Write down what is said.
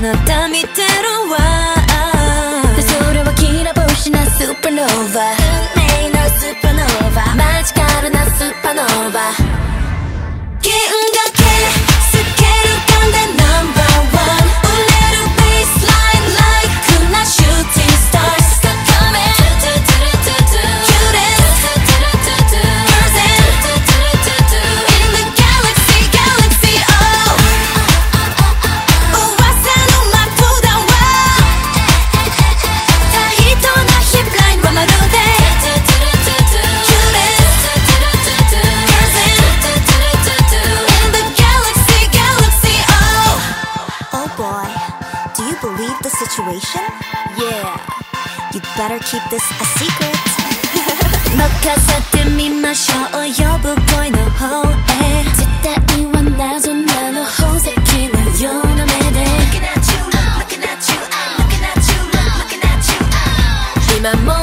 なた見てるわ。それはきらぼしなスーパーノーバ believe the situation? Yeah. You better keep this a secret. 任せてみましょう呼ぶ声の方へ時代は謎なの宝石のような目で at you,